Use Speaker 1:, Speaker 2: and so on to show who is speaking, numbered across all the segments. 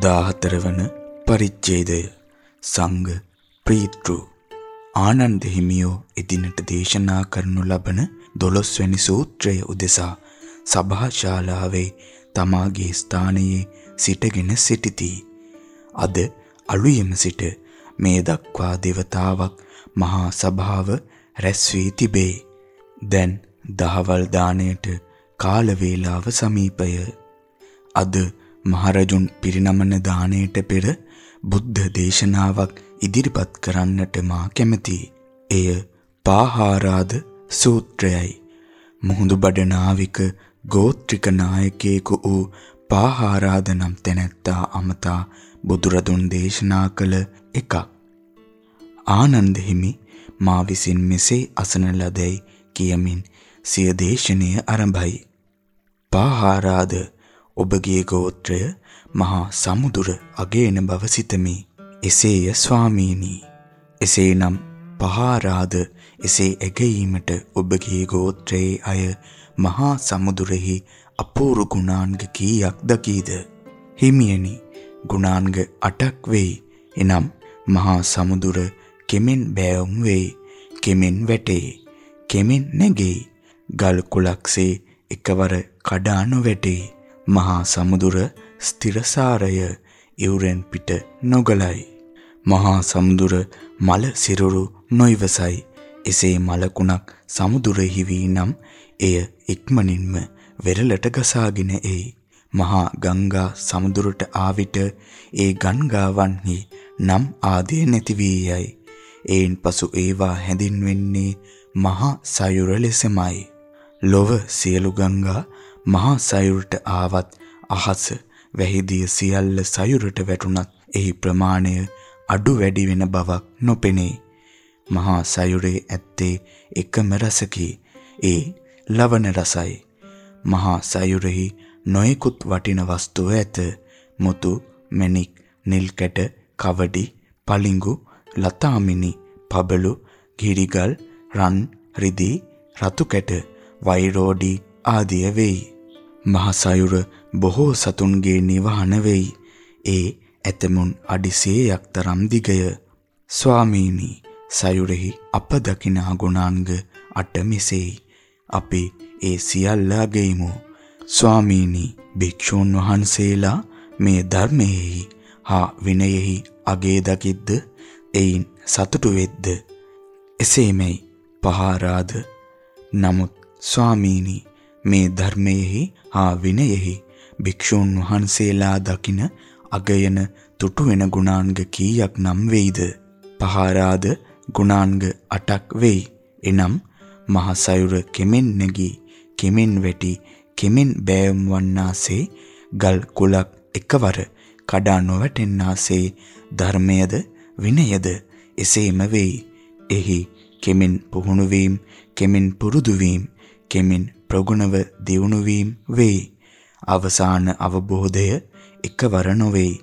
Speaker 1: 14 වන පරිච්ඡේදය සංඝ ප්‍රීතෘ ආනන්ද හිමියෝ එදිනට දේශනා කරනු ලබන 12 වැනි සූත්‍රය උදෙසා සභා ශාලාවේ තමාගේ ස්ථානයේ සිටගෙන සිටිති. අද අලුයම සිට මේ දක්වා దేవතාවක් මහා සභාව රැස් වී තිබේ. දැන් දහවල් දාණයට කාල වේලාව සමීපය. අද මහරජුන් පිරිනමන දාණයට පෙර බුද්ධ දේශනාවක් ඉදිරිපත් කරන්නට මා කැමැතියි. එය පාහාරාද සූත්‍රයයි. මුහුදු බඩ නාවික ගෝත්‍රික නායකයෙකු වූ පාහාරාද නම් තැනැත්තා අමතා බුදුරදුන් දේශනා කළ එකක්. ආනන්ද හිමි මා විසින් මෙසේ අසන ලදැයි කියමින් සිය දේශනය ආරම්භයි. පාහාරාද ඔබගේ ගෝත්‍රය මහා සමුදුර අගේන බව සිතමි. එසේය ස්වාමීනි. එසේනම් පහාරාද එසේ ඇගීමට ඔබගේ ගෝත්‍රයේ අය මහා සමුදුරෙහි අපූර්ව ගුණාංග කීයක් දකීද? හිමියනි ගුණාංග 8ක් වෙයි. එනම් මහා සමුදුර කෙමෙන් බෑවුම් වෙයි. කෙමෙන් වැටේ. කෙමෙන් නැගෙයි. ගල් කුලක්සේ එකවර කඩා නොවැටේ. මහා සමුදුර ස්ථිරසාරය ඉවුරෙන් පිට නොගලයි. මහා සමුදුර මල සිරුරු නොයිවසයි. එසේ මලකුණක් සමුදුරෙහි වී නම් එය ඉක්මනින්ම වෙරළට ගසාගෙන එයි. මහා ගංගා සමුදුරට ආවිට ඒ ගංගාවන්හි නම් ආදී නැති වී යයි. ඒන් පසු ඒවා හැඳින්වෙන්නේ මහා සයුර ලෙසමයි. ලොව සියලු ගංගා මහා සයුරට ආවත් අහස වැහිදිය සියල්ල සයුරට වැටුණත් එහි ප්‍රමාණය අඩු වැඩි වෙන බවක් නොපෙනේ. මහා සයුරේ ඇත්තේ එකම රසකි. ඒ ලවණ රසයි. මහා සයුරෙහි නොයෙකුත් වටින වස්තු ඇත. මුතු, මණික්, නිල් කැට, කවඩි, පලිඟු, ලතාමිනි, පබළු, ගිරිගල්, රන්, රිදී, රතු කැට, වෛරෝඩි ආදිය වෙයි. මහා සයුර බොහෝ සතුන්ගේ නිවහන වෙයි. ඒ ඇතමුන් අඩි 100ක් තරම් දිගය. ස්වාමීනි සයුරෙහි අප දකිනා ගුණාංග අට මෙසේයි. අපි ඒ සියල්ල අගෙයිමු. ස්වාමීනි භික්ෂූන් වහන්සේලා මේ ධර්මයේහි හා විනයෙහි අගේ දකිද්ද එයින් සතුටු වෙද්ද එසේමයි පහාරාද නමුත් ස්වාමීනි මේ ධර්මයේහි හා විනයෙහි භික්ෂූන් වහන්සේලා දකින අගයන තුටු වෙන ගුණාංග කීයක් නම් වෙයිද පහාරාද ගුණාංග 8ක් වෙයි එනම් මහ සයුර කෙමෙන් නැගී කෙමෙන් වැටි කෙමෙන් බෑම් වන්නාසේ ගල් කුලක් එකවර කඩා නොවැටෙන්නාසේ ධර්මයද විනයද එසේම වෙයි. එහි කෙමෙන් පුහුණු වීම, කෙමෙන් පුරුදු වීම, කෙමෙන් ප්‍රගුණව දියුණු වීම වෙයි. අවසාන අවබෝධය එකවර නොවේයි.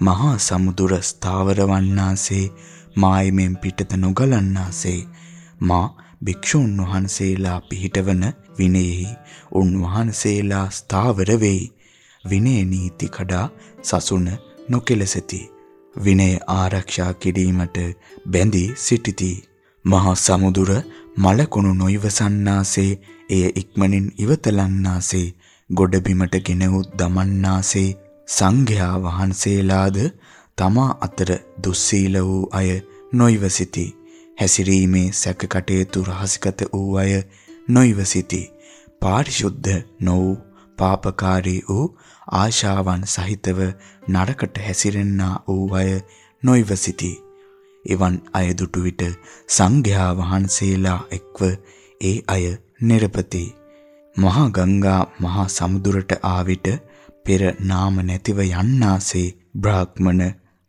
Speaker 1: මහා සමුදුර ස්ථාවර වන්නාසේ මායමෙන් පිටත නොගලන්නාසේ මා භික්ෂුන් වහන්සේලා පිහිටවන විනයෙහි උන්වහන්සේලා ස්ථාවර වෙයි. විනය නීති කඩා සසුන නොකෙලසති. විනය ආරක්ෂා කිරීමට බැඳී සිටිති. මහා සමුදුර මලකුණු නොයිවසන්නාසේ එය ඉක්මනින් ඉවතලන්නාසේ ගොඩබිමට ගෙනවුත් දමන්නාසේ සංඝයා වහන්සේලාද තමා අතර දුස්සීල වූ අය නොයිවසිති. හැසිරීමේ සැක කටයුතු රහසිගත වූ අය නොයිවසිති. පාරිශුද්ධ නො වූ පාපකාරී වූ ආශාවන් සහිතව නරකට හැසිරෙන්නා වූ අය නොයිවසිති. එවන් අය දුටු විට සංඝයා වහන්සේලා එක්ව ඒ අය නිර්පති. මහා ගංගා මහා සමුදුරට ආවිට පෙර නාම නැතිව යන්නාසේ බ්‍රාහ්මණ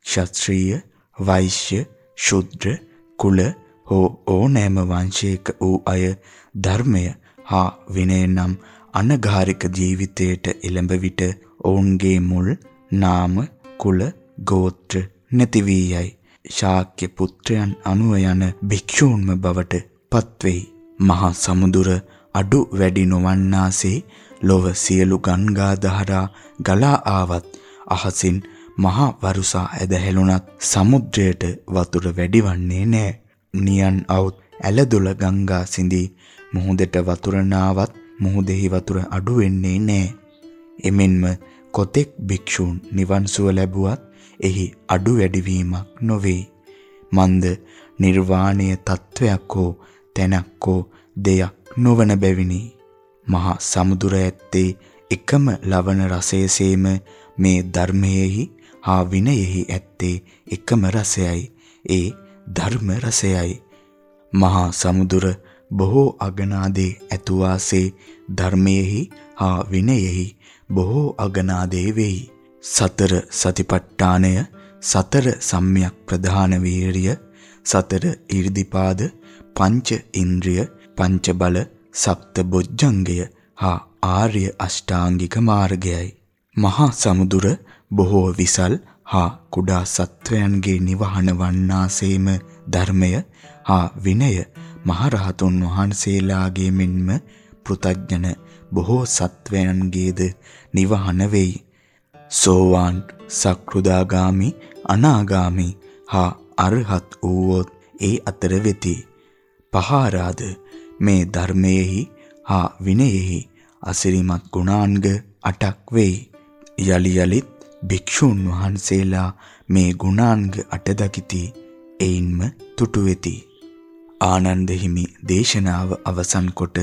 Speaker 1: ක්ෂත්‍රීය වෛශ්‍ය ශුද්‍ර කුල හෝ ඕනෑම වංශයක වූ අය ධර්මය හා විනය නම් අනගාരിക ජීවිතයට එළඹ විට ඔවුන්ගේ මුල් නාම කුල ගෝත්‍ර නැති වී යයි. ශාක්‍ය පුත්‍රයන් අනුව යන භික්ෂූන්ම බවට පත්වෙයි. මහා සමුදුර අඩු වැඩි නොවන්නාසේ ලොව සියලු ගංගා දහරා ගලා ආවත් අහසින් මහා වරුසා ඇදහැළුණත් සමුද්‍රයට වතුර වැඩිවන්නේ නැහැ. නියන් අවුත් ඇලදොල ගංගා සිඳී මුහුදට වතුර නාවත් මුහුදෙහි වතුර අඩු වෙන්නේ නැහැ. එමෙන්ම කොතෙක් භික්ෂූන් නිවන් සුව ලැබුවත් එහි අඩු වැඩිවීමක් නොවේ. මන්ද නිර්වාණය තත්වයක් හෝ තැනක් හෝ දෙයක් නොවන බැවිනි. මහා සමුදුර ඇත්තේ එකම ලවණ රසයසේම මේ ධර්මයේහි හා විනයෙහි ඇත්තේ එකම රසයයි. ඒ ධර්ම රසයයි. මහා සමුදුර බොහෝ අගනාදේ ඇතුවාසේ ධර්මයේහි හා විනයෙහි බොහෝ අගනාදේ වෙයි. සතර සතිපට්ඨානය සතර සම්‍යක් ප්‍රධාන වීරිය සතර ඊර්දිපාද පංච ඉන්ද්‍රිය පංච බල සප්ත බොජ්ජංගය හා ආර්ය අෂ්ටාංගික මාර්ගයයි මහා සමුදුර බොහෝ විසල් හා කුඩා සත්වයන්ගේ නිවහන වන්නාසේම ධර්මය හා විනය මහරහතුන් වහන්සේලාගේ මෙන්ම පෘතජ්ජන බොහෝ සත්වයන්ගේද නිවහන වෙයි. සෝවාන් සක්‍රුදාගාමි අනාගාමි හා අරහත් වූවොත් ඒ අතර වෙති. පහාරාද මේ ධර්මයේහි හා විනයෙහි අසිරිමත් ගුණාංග 8ක් වෙයි. යලි යලිත් භික්ෂුන් වහන්සේලා මේ ගුණාංග 8 දකිති. එයින්ම තුටු වෙති. ආනන්ද හිමි දේශනාව අවසන් කොට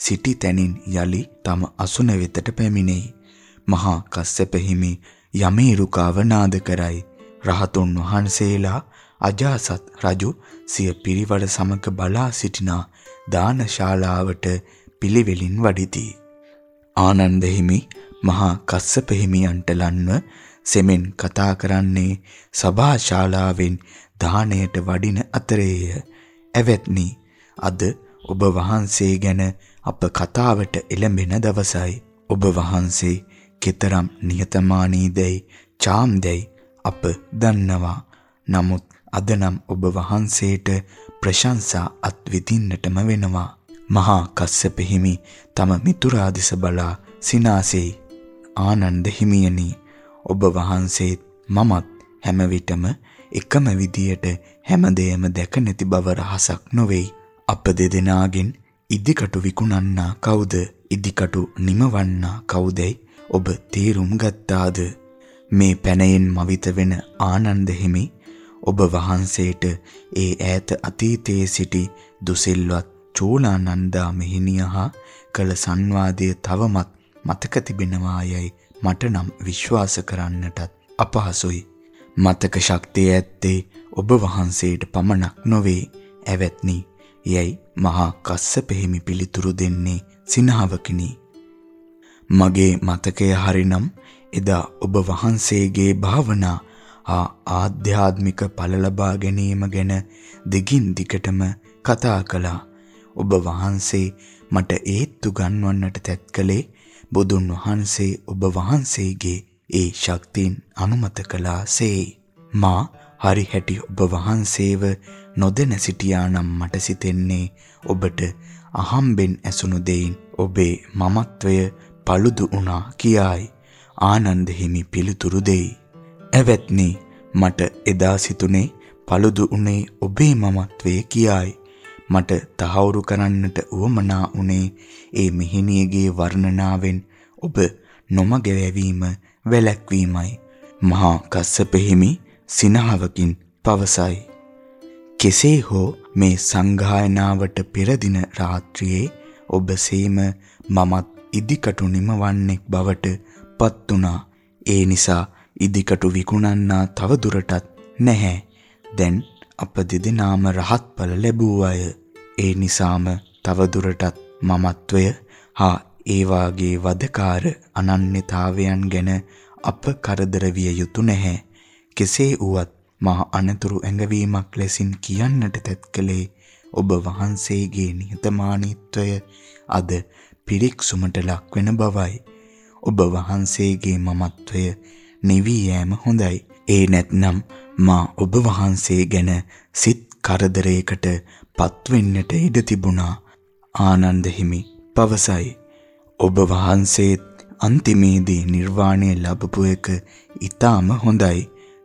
Speaker 1: සිටි තැනින් යලි තම අසුන වෙතට පැමිණෙයි. මහා කස්සප හිමි යමේරුකාව නාද කරයි. රහතුන් වහන්සේලා අජාසත් රජු සිය පිරිවර සමග බලා සිටිනා දානශාලාවට පිළිවෙලින් වඩිති. ආනන්ද හිමි මහා කස්සප හිමියන්ට ලන්ව සෙමෙන් කතා කරන්නේ සභා ශාලාවෙන් දාණයට වඩින අතරේය. ඇවැත්නි අද ඔබ වහන්සේ ගැන අප කතාවට එළඹෙන දවසයි. ඔබ වහන්සේ කෙතරම් නිහතමානීදැයි චාම්දැයි අප දන්නවා. නමුත් අදනම් ඔබ වහන්සේට ප්‍රශංසා අත් විඳින්නටම වෙනවා. මහා කස්සප හිමි තම මිතුරා දෙස බලා සිනාසෙයි. ආනන්ද හිමියනි ඔබ වහන්සේත් මමත් හැම විටම එකම විදියට හැමදේම දැක නැති බව රහසක් නොවේයි. අප දෙදෙනාගෙන් ඉදිකටු විකුණන්නා කවුද? ඉදිකටු නිමවන්නා කවුදයි ඔබ තේරුම් ගත්තාද? මේ පැනයෙන් මවිත වෙන ආනන්ද හිමි ඔබ වහන්සේට ඒ ඈත අතීතයේ සිටි දුසිල්වත් චෝලානන්දා මෙහිණියහා කළ සංවාදය තවමත් මතක තිබෙනවායයි මට නම් විශ්වාස කරන්නටත් අපහසුයි. මතක ශක්තිය ඇත්තේ ඔබ වහන්සේට පමණක් නොවේ. ඇවැත්නි, යයි මහා කස්සප හිමි පිළිතුරු දෙන්නේ සිනහවකිනි. මගේ මතකය හරිනම් එදා ඔබ වහන්සේගේ භාවනා ආ ආධ්‍යාත්මික ඵල ලබා ගැනීම ගැන දිගින් දිගටම කතා කළා. ඔබ වහන්සේ මට ඒත්තු ගන්වන්නට තැත් කළේ බුදුන් වහන්සේ ඔබ වහන්සේගේ ඒ ශක්තියින් අනුමත කළාසේ. මා හරි හැටි ඔබ වහන්සේව නොදැන සිටියා නම් මට සිතෙන්නේ ඔබට අහම්බෙන් ඇසුණු දෙයින් ඔබේ මමත්වය paludu වුණා කියායි. ආනන්ද හිමි පිළිතුරු දෙයි. "ඇවැත්නි මට එදා සිතුනේ paludu උනේ ඔබේ මමත්වයේ කියායි. මට තහවුරු කරන්නට උවමනා උනේ ඒ මිහිණියගේ වර්ණනාවෙන් ඔබ නොමග වැවීම වැළැක්වීමයි. මහා කස්සප හිමි සිනහවකින් පවසයි. කෙසේ හෝ මේ සංඝායනාවට පෙර දින රාත්‍රියේ ඔබ සේම මමත් ඉදිකටු නිමවන්නෙක් බවට පත් වුණා. ඒ නිසා ඉදිකටු විකුණන්නා තව දුරටත් නැහැ. දැන් අප දෙදෙනාම රහත්ඵල ලැබුව අය. ඒ නිසාම තව දුරටත් මමත්වය හා ඒ වාගේ වදකාර අනන්‍යතාවයන් ගැන අප කරදර විය යුතු නැහැ. කෙසේ වුවත් මා අනතුරු ඇඟවීමක් ලෙසින් කියන්නට තැත් කළේ ඔබ වහන්සේගේ නිහතමානීත්වය අද පිරික්සුමට ලක්වෙන බවයි. ඔබ වහන්සේගේ මමත්වය නිවි යෑම හොඳයි. ඒ නැත්නම් මා ඔබ වහන්සේ ගැන සිත් කරදරයකට පත්වෙන්නට ඉඩ තිබුණා. ආනන්ද හිමි පවසයි. ඔබ වහන්සේත් අන්තිමේදී නිර්වාණය ලැබපු එක ඊටාම හොඳයි.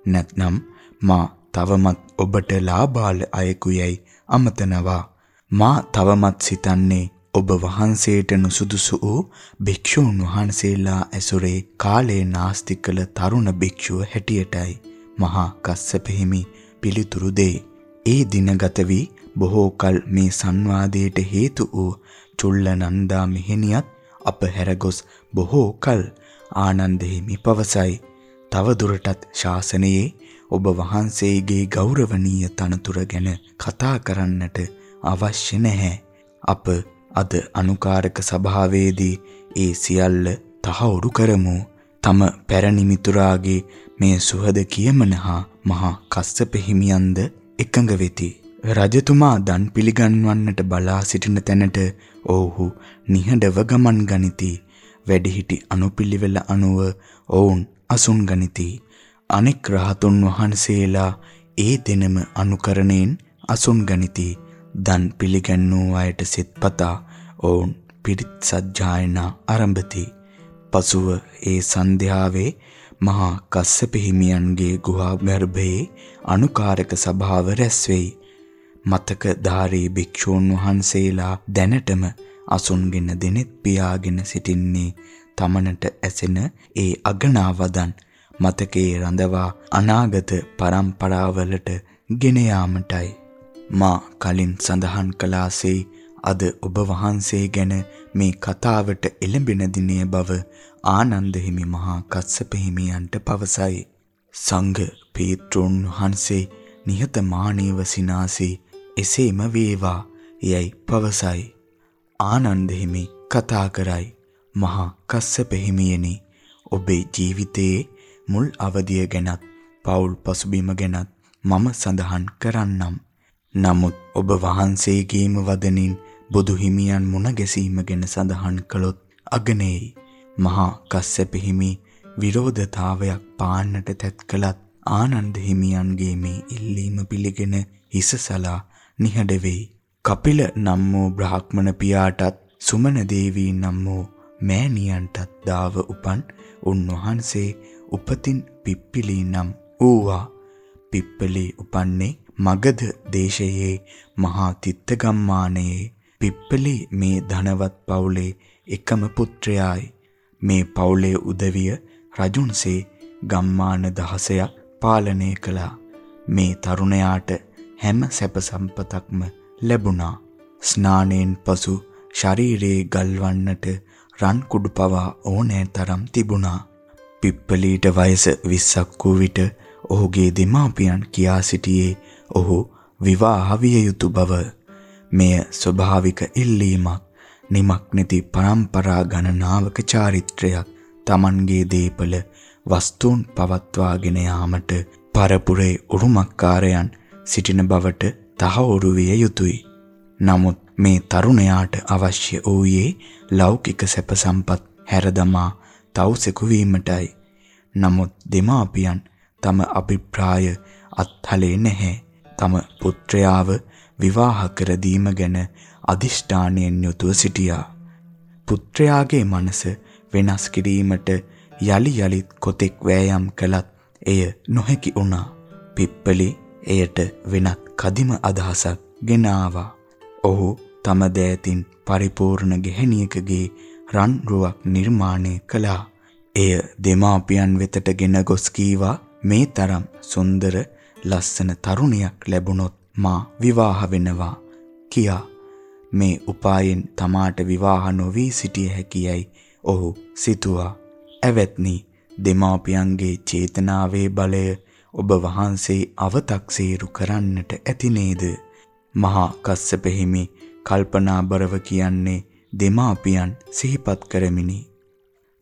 Speaker 1: නැත්නම් මා තවමත් ඔබට ලාබාල අයෙකුයයි අමතනවා. මා තවමත් සිතන්නේ ඔබ වහන්සේට නුසුදුසු වූ භික්ෂූන් වහන්සේලා ඇසුරේ කාලේ නාස්ති කළ තරුණ භික්ෂුව හැටියටයි. මහා කස්සප හිමි පිළිතුරු දෙයි. ඒ දිනගත වී බොහෝ කල මේ සංවාදයට හේතු වූ චුල්ලනන්දා මෙහෙණියත් අප හැරගොස් බොහෝ කල ආනන්ද හිමි පවසයි. තව දුරටත් ශාසනයේ ඔබ වහන්සේගේ ගෞරවනීය තනතුර ගැන කතා කරන්නට අවශ්‍ය නැහැ. අප අද අනුකාරක සභාවේදී ඒ සියල්ල තහවුරු කරමු. තම පැරණි මිතුරාගේ මේ සුහද කියමන හා මහා කස්සප හිමියන්ද එකඟ වෙති. රජතුමා දන් පිළිගන්වන්නට බලා සිටින තැනට ඔවුහු නිහඬව ගමන් ගනිති. වැඩිහිටි අනුපිළිවෙල අනුව ඔවුන් අසුන් ගනිති. අනෙක් රහතුන් වහන්සේලා ඒ දෙනම අනුකරණයෙන් අසුන් ගනිති. දන් පිළිගන්නූ අයට සිත්පතා ඔවුන් පිරිත් සජ්ජායනා ආරම්භති. පසුව ඒ සන්ධ්‍යාවේ මහා කස්සප හිමියන්ගේ ගුහා ගර්භයේ අනුකාරක සභාව රැස් වෙයි. මතකධාරී භික්ෂූන් වහන්සේලා දැනටම අසුන්ගෙන දෙනෙත් පියාගෙන සිටින්නේ තමනට ඇසෙන ඒ අගනාවදන් මතකයේ රඳවා අනාගත පරම්පරාවලට ගෙන යාමටයි මා කලින් සඳහන් කළාසේ අද ඔබ වහන්සේ ගැන මේ කතාවට එළඹෙන දිනය බව ආනන්ද හිමි මහා කස්සප හිමියන්ට පවසයි. සංඝ පීත්‍රුන් වහන්සේ නිහතමානීව සිනාසී එසේම වේවා යයි පවසයි. ආනන්ද හිමි කතා කරයි. මහා කස්සප හිමියනි ඔබේ ජීවිතයේ මුල් අවධිය ගැනත් පෞල් පසුබිම ගැනත් මම සඳහන් කරන්නම්. නමුත් ඔබ වහන්සේගේම වදනින් බුදු හිමියන් මුණ ගැසීම ගැන සඳහන් කළොත් අගනේයි. මහා කස්සප හිමි විරෝධතාවයක් පාන්නට තැත් කළත් ආනන්ද හිමියන්ගේ මේ ඉල්ලීම පිළිගෙන හිසසලා නිහඬ වෙයි. කපිල නම් වූ බ්‍රාහ්මණ පියාටත් සුමන දේවී නම් වූ මෑණියන්ටත් දාව උපන් උන්වහන්සේ උපතින් පිප්පිලි නම් ඌවා. පිප්පලි උපන්නේ මගධ දේශයේ මහා තිත්තගම්මානයේ පිප්පලි මේ ධනවත් පවුලේ එකම පුත්‍රයායි. මේ පවුලේ උදවිය රජුන්සේ ගම්මාන දහසයක් පාලනය කළා. මේ තරුණයාට හැම සැප සම්පතක්ම ලැබුණා. ස්නානයෙන් පසු ශරීරයේ ගල්වන්නට රන් කුඩු පවා ඕනෑ තරම් තිබුණා. පිප්පලීට වයස 20ක් වූ විට ඔහුගේ දෙමාපියන් කියා සිටියේ ඔහු විවාහ විය යුතු බව මෙය ස්වභාවික ඉල්ලීමක් නිමක් නැති પરම්පරා ගණනාවක චාරිත්‍රයක් Tamanගේ දීපල වස්තුන් පවත්වාගෙන යාමට පරපුරේ උරුමකාරයන් සිටින බවට තහවුරු විය යුතුය. නමුත් මේ තරුණයාට අවශ්‍ය වූයේ ලෞකික සැප සම්පත් හැරදමා තවුසෙකු වීමටයි. නමුත් දෙමාපියන් තම අභිප්‍රාය අත්හලේ නැහැ. තම පුත්‍රයාව විවාහ කර දීම ගැන අදිෂ්ඨානයෙන් යුතුව සිටියා. පුත්‍රයාගේ මනස වෙනස් කිරීමට යලි යලිත් කොතෙක් වෑයම් කළත් එය නොහැකි වුණා. පිප්පලි එයට වෙනත් කදිම අදහසක් ගෙන ආවා. ඔහු තම දෑතින් පරිපූර්ණ ගෙහෙණියකගේ රන් රුවක් නිර්මාණය කළා. එය දෙමාපියන් වෙතට ගෙන ගොස් කීවා මේ තරම් සුන්දර ලස්සන තරුණියක් ලැබුණොත් මා විවාහ වෙනවා කියා මේ උපායෙන් තමාට විවාහ නොවී සිටිය හැකියයි ඔහු සිතුවා. ඇවැත්නි දෙමාපියන්ගේ චේතනාවේ බලය ඔබ වහන්සේ අව탁සීරු කරන්නට ඇති නේද? මහා කස්සප හිමි කල්පනාබරව කියන්නේ දෙමාපියන් සිහිපත් කරමිනි.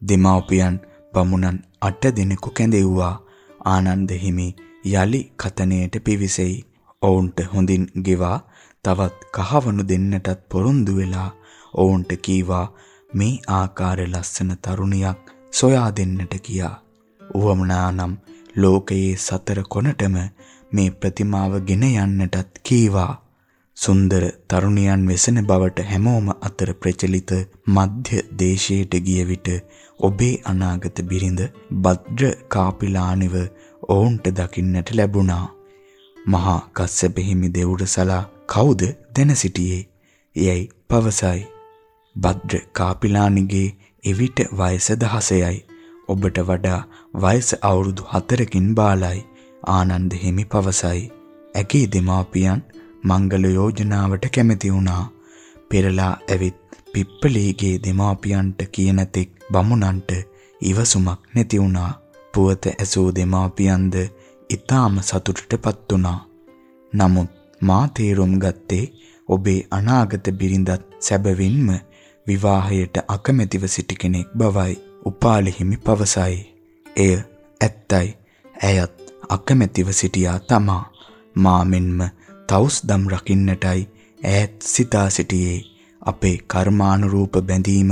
Speaker 1: දෙමාපියන් බමුණන් 8 දිනක කැඳෙව්වා. ආනන්ද හිමි යලි කතනයට පිවිසෙයි. ඔවුන්ට හොඳින් ගෙවා තවත් කහවණු දෙන්නටත් පොරොන්දු වෙලා ඔවුන්ට කීවා මේ ආකාර ලස්සන තරුණියක් සොයා දෙන්නට කියා. උවමනා නම් ලෝකයේ සතර කොනටම මේ ප්‍රතිමාව ගෙන යන්නටත් කීවා. සුන්දර තරුණියන් වෙසෙන බවට හැමෝම අතර ප්‍රචලිත මධ්‍ය දේශයට ගිය විට ඔබේ අනාගත බිරිඳ භද්‍ර කාපිලානිව ඔවුන්ට දකින්නට ලැබුණා. මහා කස්සප හිමි දෙවුර සලා කවුද දැන සිටියේ? යැයි පවසයි. භද්‍ර කාපිලානිගේ එවිට වයස 16යි. ඔබට වඩා වයස අවුරුදු 4කින් බාලයි. ආනන්ද හිමි පවසයි. ඇගේ දෙමාපියන් මංගල යෝජනාවට කැමති වුණා. පෙරලා ඇවිත් පිප්පලීගේ දෙමාපියන්ට කියන තෙක් බමුණන්ට ඉවසුමක් නැති වුණා. පුවත ඇසූ දෙමාපියන්ද ඊටාම සතුටටපත් වුණා. නමුත් මා තේරුම් ගත්තේ ඔබේ අනාගත බිරිඳත් සැබවින්ම විවාහයට අකමැතිව සිටි කෙනෙක් බවයි. උපාලි හිමි පවසයි. එය ඇත්තයි. ඇයත් අකමැතිව සිටියා තමා. මා මෙන්ම තවුස්දම් රකින්නටයි ඈත් සිතා සිටියේ අපේ කර්මානුරූප බැඳීම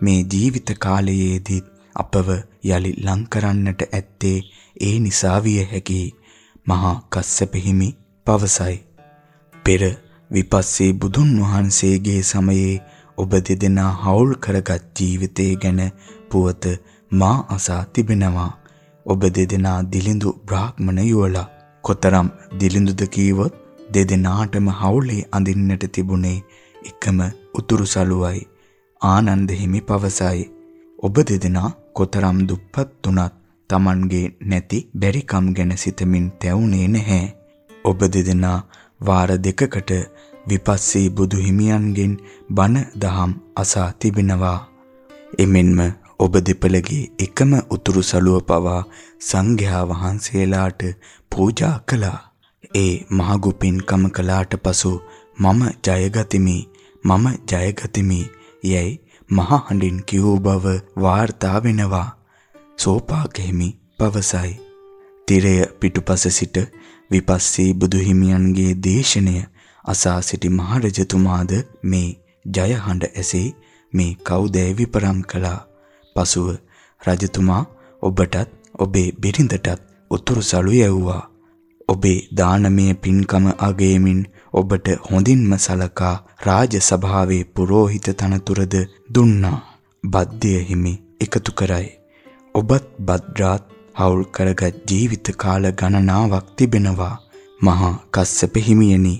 Speaker 1: මේ ජීවිත කාලයේදී අපව යලි ලං කරන්නට ඇත්තේ ඒ නිසා විය හැකියි මහා කස්සප හිමි පවසයි. පෙර විපස්සී බුදුන් වහන්සේගේ සමයේ ඔබ දෙදෙනා හවුල් කරගත් ජීවිතය ගැන පුවත මා අසා තිබෙනවා. ඔබ දෙදෙනා දිලිඳු බ්‍රාහ්මණ යුවලා. කොතරම් දිලිඳුද කීවොත් දෙදෙනාටම හවුලේ අඳින්නට තිබුණේ එකම උතුරු සළුවයි. ආනන්ද හිමි පවසයි. ඔබ දෙදෙනා කොතරම් දුප්පත් වුණත් Tamanගේ නැති බැරිකම් ගැන සිතමින් තැවුනේ නැහැ. ඔබ දෙදෙනා වාර දෙකකට විපස්සී බුදු හිමියන්ගෙන් බණ දහම් අසා තිබෙනවා. එමෙන්ම ඔබ දෙපළගේ එකම උතුරු සළුව පවා සංඝයා වහන්සේලාට පූජා කළා. ඒ මහඟු පින්කම කළාට පසු මම ජයගතිමි මම ජයගතිමි යැයි මහ හඬින් කියූ බව වාර්තා වෙනවා. සෝපාක හිමි පවසයි තිරය පිටුපස සිට විපස්සී බුදු හිමියන්ගේ දේශනය අසා සිටි මහරජතුමාද මේ ජය හඬ ඇසී මේ කවුදැයි විපරම් කළා පසුව රජතුමා ඔබටත් ඔබේ බිරිඳටත් උතුරු සළු යැව්වා ඔබේ දානමය පින්කම අගයමින් ඔබට හොඳින්ම සලකා රාජ සභාවේ පුරෝහිත තනතුරද දුන්නා. බද්දය හිමි එකතු කරයි. ඔබත් බද්රාත් හවුල් කරගත් ජීවිත කාල ගණනාවක් තිබෙනවා. මහා කස්සප හිමියනි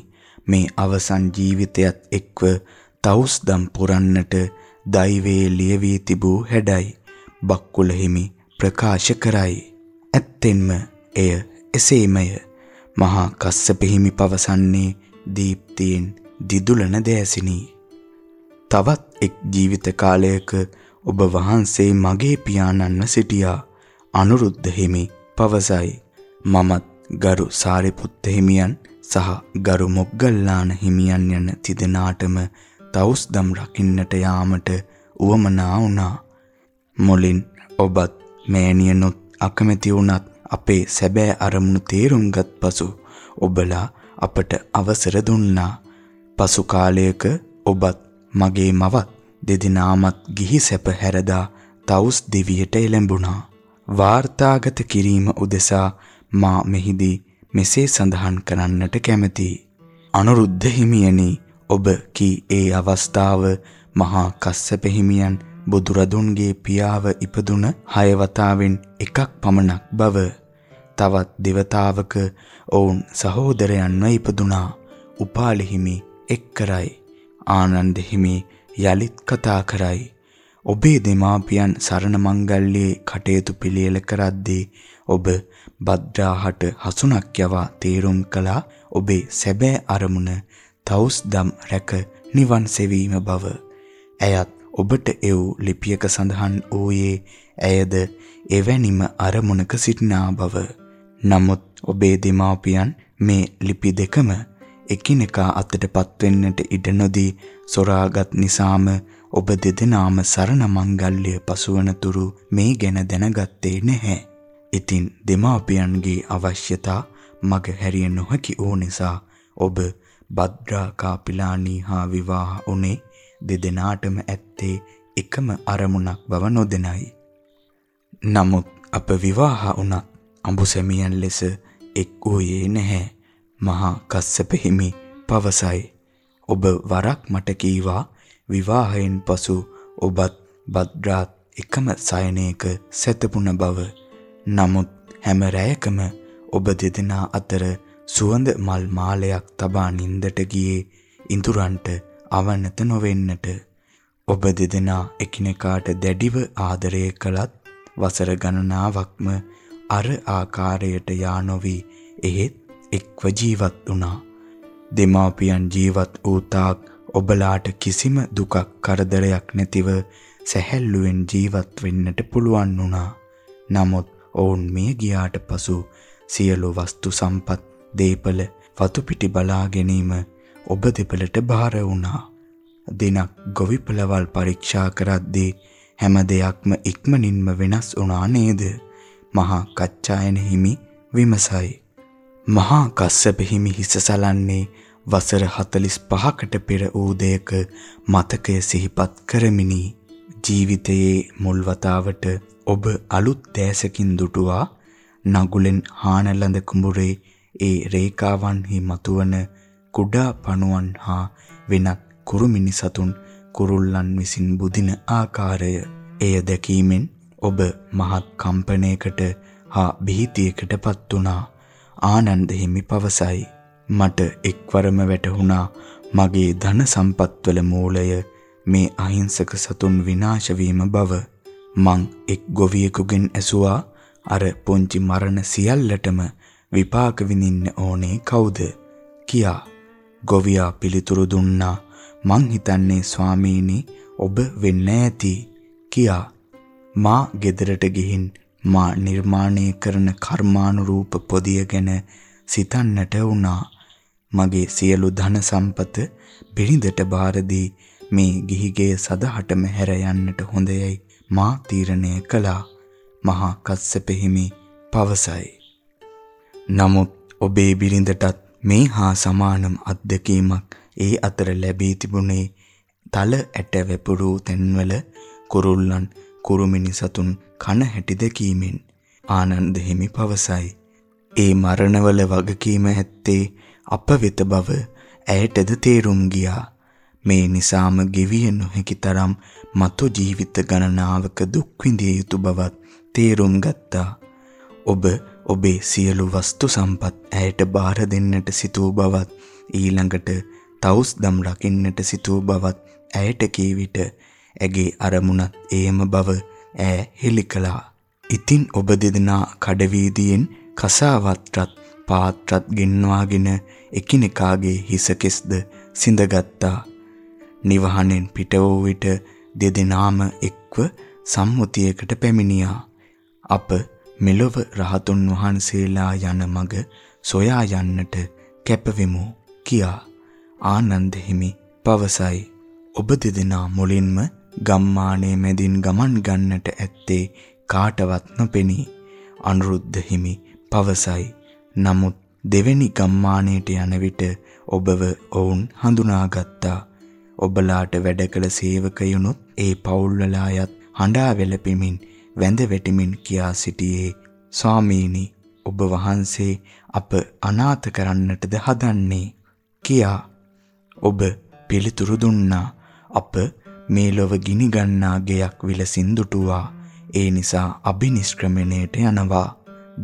Speaker 1: මේ අවසන් ජීවිතයත් එක්ව තවුස්දම් පුරන්නට දෛවයේ ලියවී තිබූ හැඩයි බක්කුල හිමි ප්‍රකාශ කරයි. ඇත්තෙන්ම එය එසේමය. මහා කස්සප හිමි පවසන්නේ දීප්තියෙන් දිදුලන දෑසිනි. තවත් එක් ජීවිත කාලයක ඔබ වහන්සේ මගේ පියාණන්ව සිටියා. අනුරුද්ධ හිමි පවසයි. මමත් ගරු සාරිපුත්ත හිමියන් සහ ගරු මොග්ගල්ලාන හිමියන් යන තිදෙනාටම තවුස්දම් රකින්නට යාමට උවමනා වුණා. මුලින් ඔබත් මෑණියනොත් අකමැති වුණත් අපේ සැබෑ අරමුණු තේරුම්ගත් පසු ඔබලා අපට අවසර දුන්නා. පසු කාලයක ඔබත් මගේ මවත් දෙදිනාමත් ගිහි සැප හැරදා තවුස් දිවියට එළඹුණා. වාර්තාගත කිරීම උදෙසා මා මෙහිදී මෙසේ සඳහන් කරන්නට කැමැතියි. අනුරුද්ධ හිමියනි ඔබ කී ඒ අවස්ථාව මහා කස්සප හිමියන් බුදුරදුන්ගේ පියාව ඉපදුන හය වතාවෙන් එකක් පමණක් බව තවත් දෙවතාවක ඔවුන් සහෝදරයන්ව ඉපදුනා. උපාලි හිමි එක් කරයි. ආනන්ද හිමි යලිත් කතා කරයි. ඔබේ දෙමාපියන් සරණ මංගල්‍යයේ කටයුතු පිළියෙල කරද්දී ඔබ භද්‍රාහට හසුනක් යවා තීරුම් කළා ඔබේ සැබෑ අරමුණ තවුස්දම් රැක නිවන් සෙවීම බව. ඇයත් ඔබට එව් ලිපියක සඳහන් වූයේ ඇයද එවැනිම අරමුණක සිටිනා බව. නමුත් ඔබේ දෙමාපියන් මේ ලිපි දෙකම එකිනෙකා අතටපත් වෙන්නට ඉඩ නොදී සොරාගත් නිසාම ඔබ දෙදෙනාම සරණ මංගල්‍ය පසුවන තුරු මේ ගැන දැනගත්තේ නැහැ. ඉතින් දෙමාපියන්ගේ අවශ්‍යතා මග හැරිය නොහැකි වූ නිසා ඔබ භද්‍රා කාපිලානී හා විවාහ උනේ දෙදෙනාටම ඇත්තේ එකම අරමුණක් බව නොදෙනයි. නමුත් අප විවාහ වුණත් අඹුසැමියන් ලෙස එක් වූයේ නැහැ. මහා කස්සප හිමි පවසයි. ඔබ වරක් මට කීවා විවාහයෙන් පසු ඔබත් බද්රාත් එකම සයනයක සැතපුණ බව. නමුත් හැම රැයකම ඔබ දෙදෙනා අතර සුවඳ මල් මාලයක් තබා නින්දට ගියේ ඉඳුරන්ට අවනත නොවෙන්නට. ඔබ දෙදෙනා එකිනෙකාට දැඩිව ආදරය කළත් වසර ගණනාවක්ම අර ආකාරයට යා නොවි එහෙත් එක්ව ජීවත් වුණා. දෙමාපියන් ජීවත් වූ තාක් ඔබලාට කිසිම දුකක් කරදරයක් නැතිව සැහැල්ලුවෙන් ජීවත් වෙන්නට පුළුවන් වුණා. නමුත් ඔවුන් මිය ගියාට පසු සියලු වස්තු සම්පත් දීපල වතු පිටි බලා ගැනීම ඔබ දෙපළට බාර වුණා. දිනක් ගොවිපළවල් පරීක්ෂා කරද්දී හැම දෙයක්ම ඉක්මනින්ම වෙනස් වුණා නේද? මහා කච්චායන හිමි විමසයි. මහා කස්සප හිමි හිස සලන්නේ වසර 45කට පෙර වූ දෙයක මතකය සිහිපත් කරමිනි. ජීවිතයේ මුල් වතාවට ඔබ අලුත් දැසකින් දුටුවා. නගුලෙන් හානලඳ කුඹුරේ ඒ රේඛාවන්හි මතුවන කුඩා පණුවන් හා වෙනත් කුරුමිනි සතුන් කුරුල්ලන් විසින් බුදින ආකාරය. එය දැකීමෙන් ඔබ මහත් කම්පනයකට හා බිහිතියකටපත් වුණා. ආනන්ද හිමි පවසයි. මට එක්වරම වැටහුණා මගේ ධන සම්පත්වල මූලය මේ අහිංසක සතුන් විනාශ වීම බව. මං එක් ගොවියෙකුගෙන් ඇසුවා අර පොන්චි මරණ සියල්ලටම විපාක විඳින්න ඕනේ කවුද? කියා. ගොවියා පිළිතුරු දුන්නා මං හිතන්නේ ස්වාමීනි ඔබ වෙන්න ඇති. කියා. මා ගෙදරට ගිහින් මා නිර්මාණය කරන කර්මානුරූප පොදිය ගැන සිතන්නට වුණා මගේ සියලු ධන සම්පත බිරිඳට බාර දී මේ ගිහිගේ සදහටම හැර යන්නට හොඳයයි මා තීරණය කළා. මහා කස්සප හිමි පවසයි. නමුත් ඔබේ බිරිඳටත් මේ හා සමානම අත්දැකීමක් ඒ අතර ලැබී තිබුණේ තල ඇට වැපුරු තැන්වල කුරුල්ලන් කුරුමිනි සතුන් කන හැටි දැකීමෙන් ආනන්ද හිමි පවසයි. ඒ මරණවල වගකීම ඇත්තේ අප වෙත බව ඇයටද තේරුම් ගියා. මේ නිසාම ගෙවිය නොහැකි තරම් මතු ජීවිත ගණනාවක දුක් විඳිය යුතු බවත් තේරුම් ගත්තා. ඔබ ඔබේ සියලු වස්තු සම්පත් ඇයට බාර දෙන්නට සිතූ බවත් ඊළඟට තවුස්දම් රකින්නට සිතූ බවත් ඇයට කී විට ඇගේ අරමුණත් ඒම බව ඈ හෙළි කළා. ඉතින් ඔබ දෙදෙනා කඩවීදියෙන් කසාවත්රත් පාත්‍රත් ගෙන්වාගෙන එකිනෙකාගේ හිසකෙස්ද සිඳගත්තා. නිවහනෙන් පිට වූ විට දෙදෙනාම එක්ව සම්මුතියකට පැමිණියා. අප මෙලොව රහතුන් වහන්සේලා යන මඟ සොයා යන්නට කැපවෙමු කියා ආනන්ද හිමි පවසයි. ඔබ දෙදෙනා මුලින්ම ගම්මානයේ මැදින් ගමන් ගන්නට ඇත්තේ කාටවත් නොපෙනී අනුරුද්ධ හිමි පවසයි. නමුත් දෙවෙනි ගම්මානයට යන විට ඔබව ඔවුන් හඳුනාගත්තා. ඔබලාට වැඩ කළ සේවකයනුත් ඒ පවුල්වල අයත් හඬා වැළපෙමින් වැඳ වැටිමින් කියා සිටියේ ස්වාමීනි ඔබ වහන්සේ අප අනාථ කරන්නටද හදන්නේ කියා ඔබ පිළිතුරු දුන්නා අප මේ ලොව ගිනි ගන්නා ගෙයක් විලසින් දුටුවා ඒ නිසා අබිනිෂ්ක්‍රමණයට යනවා.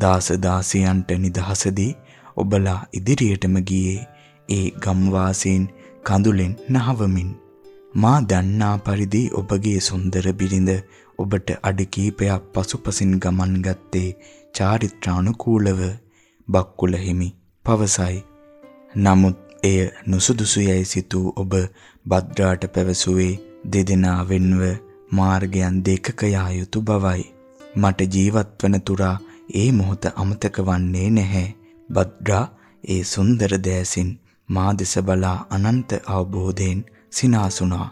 Speaker 1: දාස දාසියන්ට නිදහසදී ඔබලා ඉදිරියටම ගියේ. ඒ ගම්වාසීන් කඳුලෙන් නහවමින්. මා දන්නා පරිදි ඔබගේ සුන්දර බිරිඳ ඔබට අඩි කීපයක් පසුපසින් ගමන් ගත්තේ චාරිත්‍රානුකූලව. බක්කුල හිමි පවසයි. නමුත් එය නුසුදුසු යයි සිතූ ඔබ භද්‍රාට පැවසුවේ දෙදෙනා වෙන්ව මාර්ගයන් දෙකක යා යුතු බවයි. මට ජීවත් වන තුරා ඒ මොහොත අමතක වන්නේ නැහැ. භද්‍රා ඒ සුන්දර දෑසින් මා දෙස බලා අනන්ත අවබෝධයෙන් සිනාසුණා.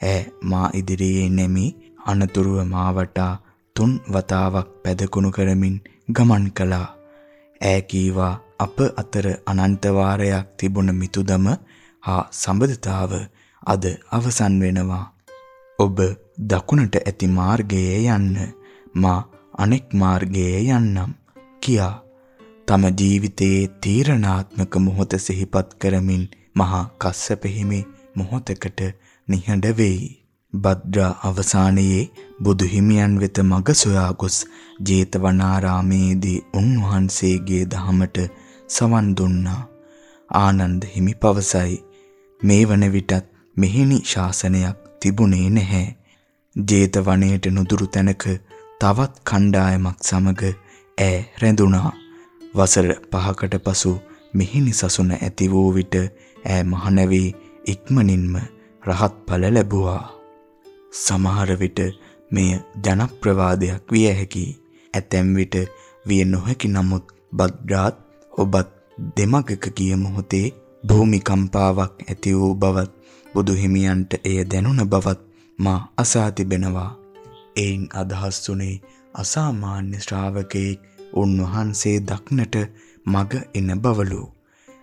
Speaker 1: ඈ මා ඉදිරියේ නැමි අනතුරුව මා වටා තුන් වතාවක් පැදකුණු කරමින් ගමන් කළා. ඈ කීවා අප අතර අනන්ත වාරයක් තිබුණ මිතුදම හා සම්බන්ධතාව අද අවසන් වෙනවා. ඔබ දකුණට ඇති මාර්ගයේ යන්න මා අනෙක් මාර්ගයේ යන්නම් කියා තම ජීවිතයේ තීරණාත්මක මොහොත සිහිපත් කරමින් මහා කස්සප හිමි මොහොතකට නිහඬ වෙයි. භද්‍රා අවසානයේ බුදු හිමියන් වෙත මඟ සොයා ගොස් ජේතවනාරාමේදී උන්වහන්සේගේ දහමට සවන් දුන්නා. ආනන්ද හිමි පවසයි මේ වන විටත් මෙහිණි ශාසනයක් තිබුණේ නැහැ. ජේතවනයේට නුදුරු තැනක තවත් කණ්ඩායමක් සමග ඈ රැඳුණා. වසර 5කට පසු මිහිණි සසුන ඇති වූ විට ඈ මහණවී ඉක්මනින්ම රහත් ඵල ලැබුවා. සමහර විට මෙය ජනප්‍රවාදයක් විය හැකියි. ඇතැම් විට විය නොහැකි නමුත් බද්රාත් ඔබත් දෙමගක ගිය මොහොතේ භූමිකම්පාවක් ඇති වූ බවත් බුදු හිමියන්ට එය දැනුණ බවත් මා අසා තිබෙනවා. එයින් අදහස් වුනේ අසාමාන්‍ය ශ්‍රාවකෙක් උන්වහන්සේ දක්නට මග එන බවලු.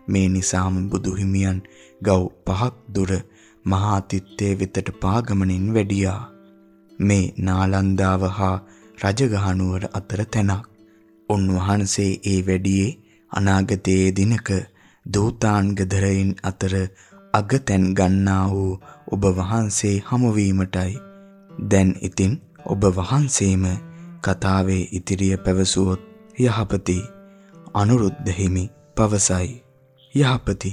Speaker 1: මේ නිසාම බුදු හිමියන් ගව් පහක් දුර මහා තිත්තේ වෙතට පාගමනින් වැඩියා. මේ නාලන්දාව හා රජගහනුවර අතර තැනක්. උන්වහන්සේ ඒ වැඩියේ අනාගතයේ දිනක දූතාන්ගදරයින් අතර අගතැන් ගන්නා වූ ඔබ වහන්සේ හමුවීමටයි. දැන් ඉතින් ඔබ වහන්සේම කතාවේ ඉතිරිය පැවසුවොත් යහපති. අනුරුද්ධ හිමි පවසයි. යහපති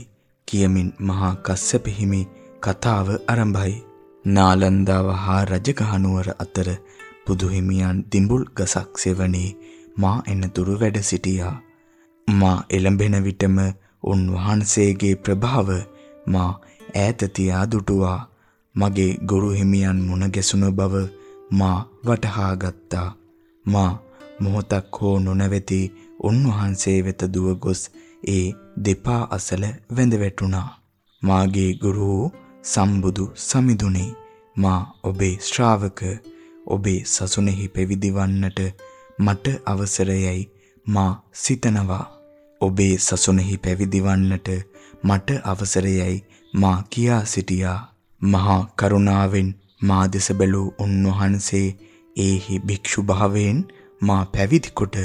Speaker 1: කියමින් මහා කස්සප හිමි කතාව ආරම්භයි. නාලන්දාව හා රජගහනුවර අතර බුදු හිමියන් දිඹුල් ගසක් සෙවණේ මා එනතුරු වැඩ සිටියා. මා එළඹෙන විටම උන්වහන්සේගේ ප්‍රභාව මා ඈත තියා දුටුවා මගේ ගුරු හිමියන් මුණ ගැසුණු බව මා වටහා ගත්තා. මා මොහොතක් හෝ නොනැවති උන්වහන්සේ වෙත දුව ගොස් ඒ දෙපා අසල වැඳ වැටුණා. මාගේ ගුරු සම්බුදු සමිඳුනි මා ඔබේ ශ්‍රාවක ඔබේ සසුනේහි පැවිදි වන්නට මට අවසරයයි මා සිතනවා. ඔබේ සසුනේහි පැවිදි වන්නට මට අවසරයයි මා කියා සිටියා. මහා කරුණාවෙන් මා දෙස බැලූ උන්වහන්සේ ඒහි භික්ෂු භාවයෙන් මා පැවිදි කොට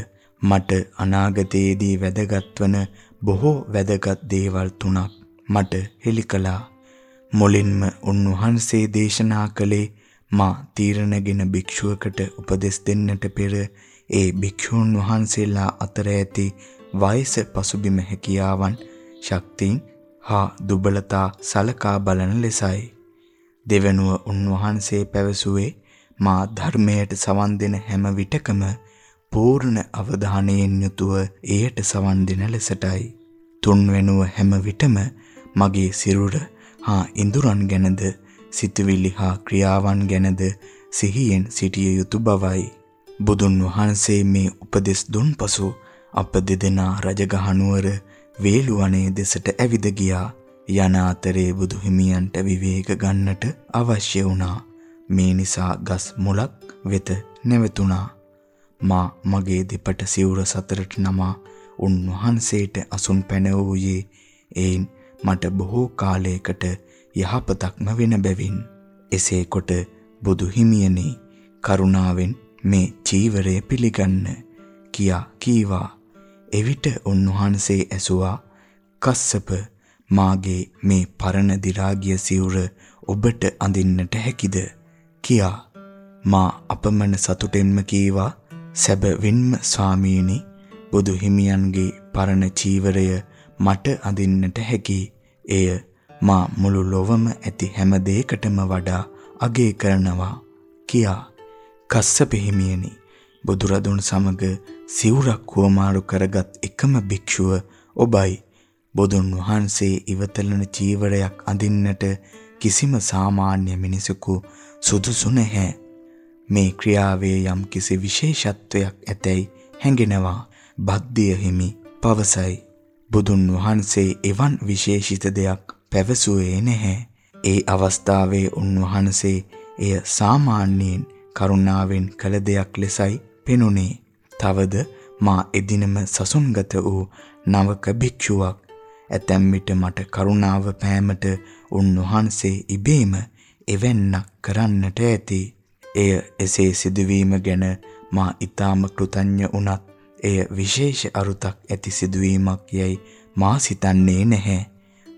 Speaker 1: මට අනාගතයේදී වැදගත් වන බොහෝ වැදගත් දේවල් තුනක් මට හෙළි කළා. මුලින්ම උන්වහන්සේ දේශනා කළේ මා තීරණගෙන භික්ෂුවකට උපදෙස් දෙන්නට පෙර ඒ භික්ෂූන් වහන්සේලා අතර ඇති වයස පසුබිම හැකියාවන් ශක්තියින් හා දුබලතා සලකා බලන ලෙසයි. දෙවනුව උන්වහන්සේ පැවසුවේ මා ධර්මයට සවන් දෙන හැම විටකම පූර්ණ අවධානයෙන් යුතුව එයට සවන් දෙන ලෙසටයි. තුන්වෙනුව හැම විටම මගේ සිරුර හා ඉඳුරන් ගැනද සිතුවිලි හා ක්‍රියාවන් ගැනද සිහියෙන් සිටිය යුතු බවයි. බුදුන් වහන්සේ මේ උපදෙස් දුන් පසු අප දෙදෙනා රජගහනුවර වේලුවනේ දෙසට ඇවිද ගියා. යන අතරේ බුදු හිමියන්ට විවේක ගන්නට අවශ්‍ය වුණා. මේ නිසා ගස් මුලක් වෙත නැවතුණා. මා මගේ දෙපට සිවුර සතරට නමා උන්වහන්සේට අසුන් පැන වූයේ එයින් මට බොහෝ කාලයකට යහපතක්ම වෙන බැවින් එසේ කොට බුදු හිමියනි කරුණාවෙන් මේ චීවරය පිළිගන්න කියා කීවා එවිට උන්වහන්සේ ඇසුවා කස්සප මාගේ මේ පරණ දි รา ගිය සිවුර ඔබට අඳින්නට හැකිද කියා මා අපමණ සතුටෙන්ම කීවා සැබවින්ම ස්වාමීනි බුදු හිමියන්ගේ පරණ චීවරය මට අඳින්නට හැකි. එය මා මුළු ලොවම ඇති හැම දෙයකටම වඩා අගය කරනවා කියා කස්සප හිමියනි බුදුරදුන් සමග සිවුරක් වමාරු කරගත් එකම භික්ෂුව ඔබයි බුදුන් වහන්සේ ඉවතලන චීවරයක් අඳින්නට කිසිම සාමාන්‍ය මිනිසෙකු සුදුසු නැහැ. මේ ක්‍රියාවේ යම් කිසි විශේෂත්වයක් ඇතැයි හැඟෙනවා. බද්දිය හිමි පවසයි. බුදුන් වහන්සේ එවන් විශේෂිත දෙයක් පැවසුවේ නැහැ. ඒ අවස්ථාවේ උන්වහන්සේ එය සාමාන්‍යයෙන් කරුණාවෙන් කළ දෙයක් ලෙසයි පෙනුනේ. තවද මා එදිනම සසුන්ගත වූ නවක භික්ෂුවක් ඇතැම් විට මට කරුණාව පෑමට උන්වහන්සේ ඉබේම එවැන්නක් කරන්නට ඇති. එය එසේ සිදුවීම ගැන මා ඊටාම කෘතඥ වුණත් එය විශේෂ අරුතක් ඇති සිදුවීමක් යයි මා සිතන්නේ නැහැ.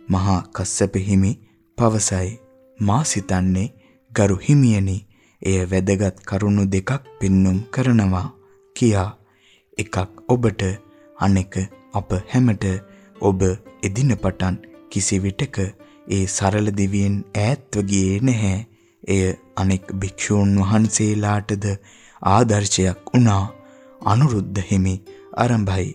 Speaker 1: මහා කස්සප හිමි පවසයි. මා සිතන්නේ ගරු හිමියනි එය වැදගත් කරුණු දෙකක් පෙන්눔 කරනවා කියා එකක් ඔබට අනෙක අප හැමට ඔබ එදින පටන් කිසි විටක ඒ සරල දිවියෙන් ඈත්ව ගියේ නැහැ. එය අනෙක් භික්ෂූන් වහන්සේලාටද ආදර්ශයක් වුණා. අනුරුද්ධ හිමි ආරම්භයි.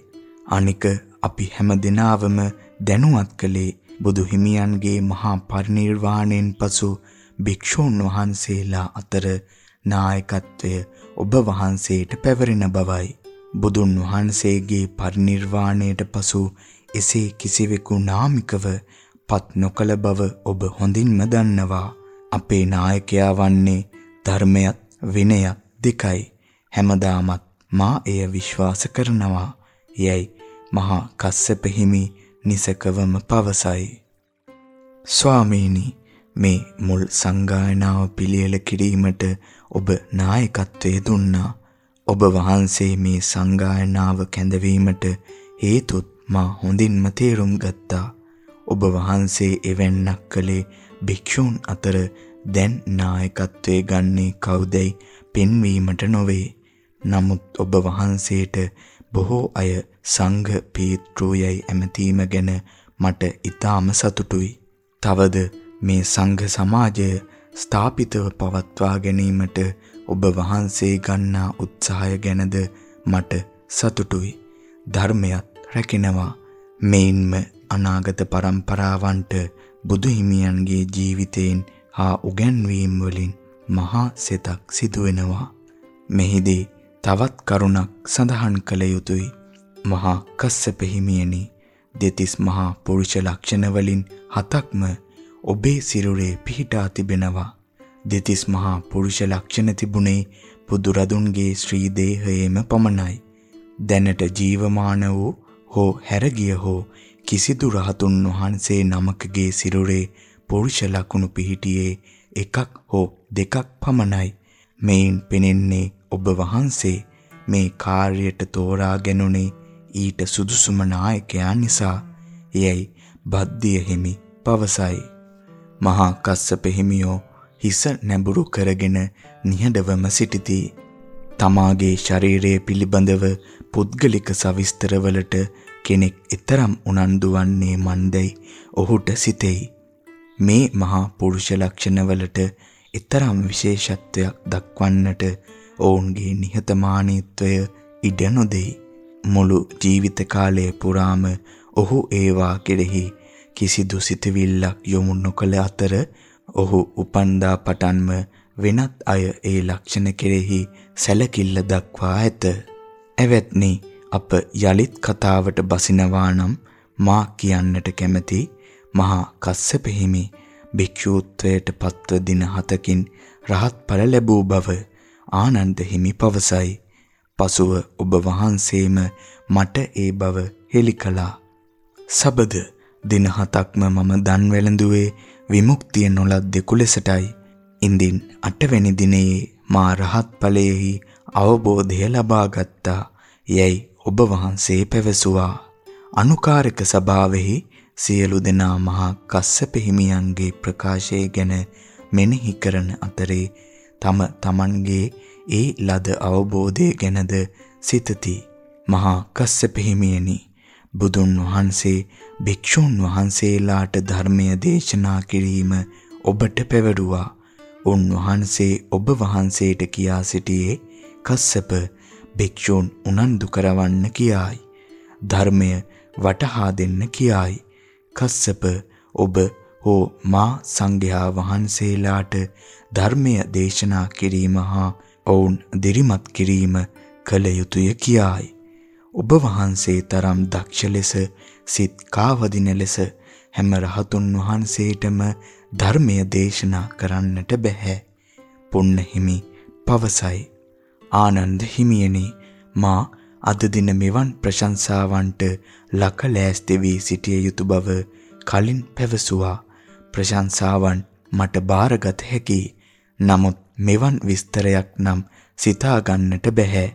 Speaker 1: අනික අපි හැම දිනාවම දැනුවත් කළේ බුදු හිමියන්ගේ මහා පරිනිර්වාණයෙන් පසු භික්ෂූන් වහන්සේලා අතර නායකත්වය ඔබ වහන්සේට පැවරෙන බවයි. බුදුන් වහන්සේගේ පරිනිර්වාණයට පසු එසේ කිසිවෙකු නාමිකව පත් නොකළ බව ඔබ හොඳින්ම දන්නවා. අපේ නායකයා වන්නේ ධර්මයත් විනයත් දෙකයි. හැමදාමත් මා එය විශ්වාස කරනවා. යයි මහා කස්සප හිමි නිසකවම පවසයි. ස්වාමීනි මේ මුල් සංගායනාව පිළියෙල කිරීමට ඔබ නායකත්වයේ දුන්නා. ඔබ වහන්සේ මේ සංගායනාව කැඳවීමට හේතුත් මා හොඳින්ම තේරුම් ගත්තා. ඔබ වහන්සේ එවැන්නක් කළේ භික්ෂූන් අතර දැන් නායකත්වයේ ගන්නේ කවුදයි පෙන්වීමට නොවේ. නමුත් ඔබ වහන්සේට බොහෝ අය සංඝ පීත්‍රෝයයි ඇමතීම ගැන මට ඊටාම සතුටුයි. තවද මේ සංඝ සමාජය ස්ථාපිතව පවත්වා ගැනීමට ඔබ වහන්සේ ගන්නා උත්සාහය ගැනද මට සතුටුයි. ධර්මයක් රැකිනවා. මේන්ම අනාගත પરම්පරාවන්ට බුදු හිමියන්ගේ ජීවිතයෙන් හා උගන්වීම් වලින් මහා සෙතක් සිදු වෙනවා. මෙහිදී තවත් කරුණක් සඳහන් කළ යුතුය. මහා කස්සප හිමියනි දෙතිස් මහා පුරුෂ ලක්ෂණ වලින් හතක්ම ඔබේ සිරුරේ පිහිටා තිබෙනවා. දෙතිස් මහා පුරුෂ ලක්ෂණ තිබුණේ බුදුරදුන්ගේ ශ්‍රී දේහයේම පමණයි. දැනට ජීවමාන වූ හෝ හැරගිය හෝ කිසිදු රහතුන් වහන්සේ නමකගේ සිරුරේ පුරුෂ ලක්ෂණ පිහිටියේ එකක් හෝ දෙකක් පමණයි. මෙයින් පෙනෙන්නේ ඔබ වහන්සේ මේ කාර්යයට තෝරා ගැනුනේ ඊට සුදුසුම නායකයා නිසා. එයයි බද්දිය හිමි පවසයි. මහා කස්සප හිමියෝ හිස නැඹුරු කරගෙන නිහඬවම සිටිති. තමාගේ ශරීරය පිළිබඳව පුද්ගලික සවිස්තරවලට කෙනෙක් ඊතරම් උනන්දු වන්නේ මන්දයි ඔහුට සිතෙයි. මේ මහා පුරුෂ ලක්ෂණවලට ඊතරම් විශේෂත්වයක් දක්වන්නට ඔවුන්ගේ නිහතමානීත්වය ඉඩ නොදෙයි. මුළු ජීවිත කාලය පුරාම ඔහු ඒවා කෙරෙහි කිසිදු සිතවිල්ලක් යොමු නොකළ අතර ඔහු උපන්දා පටන්ම වෙනත් අය ඒ ලක්ෂණ කෙරෙහි සැලකිල්ල දක්වා ඇත. එවත්නි අප යලිත් කතාවට බසිනවා නම් මා කියන්නට කැමති මහා කස්සප හිමි භික්ෂූත්වයට පත්ව දින 7කින් රහත් ඵල ලැබූ බව ආනන්ද හිමි පවසයි. පසුව ඔබ වහන්සේම මට ඒ බව හෙළි කළා. සබද දින හතක්ම මම දන් වැළඳුවේ විමුක්තිය නොලද්දෙකු ලෙසටයි. ඉන්දින් 8 වෙනි දිනයේ මා රහත් ඵලයේහි අවබෝධය ලබා ගත්තා. යැයි ඔබ වහන්සේ පැවසුවා. අනුකාරක සභාවෙහි සියලු දෙනා මහා කස්සප හිමියන්ගේ ප්‍රකාශය ගැන මෙනෙහි කරන අතරේ තම තමන්ගේ ඒ ලද අවබෝධය ගැනද සිතති. මහා කස්සප හිමියනි බුදුන් වහන්සේ භික්ෂුන් වහන්සේලාට ධර්මය දේශනා කිරීම ඔබට පැවරුවා. උන්වහන්සේ ඔබ වහන්සේට කියා සිටියේ කස්සප භික්ෂූන් උනන්දු කරවන්න කියායි. ධර්මය වටහා දෙන්න කියායි. කස්සප ඔබ හෝ මා සංඝයා වහන්සේලාට ධර්මය දේශනා කිරීම හා ඔවුන් දිරිමත් කිරීම කළ යුතුය කියායි. ඔබ වහන්සේ තරම් දක්ෂ ලෙස සිත් කාවදින ලෙස හැම රහතුන් වහන්සේටම ධර්මය දේශනා කරන්නට බෑ. පුන්න හිමි පවසයි. ආනන්ද හිමියනි මා අද දින මෙවන් ප්‍රශංසාවන්ට ලක ලෑස්ති වී සිටිය යුතු බව කලින් පැවසුවා ප්‍රශංසාවන් මට බාරගත හැකි නමුත් මෙවන් විස්තරයක් නම් සිතා ගන්නට බැහැ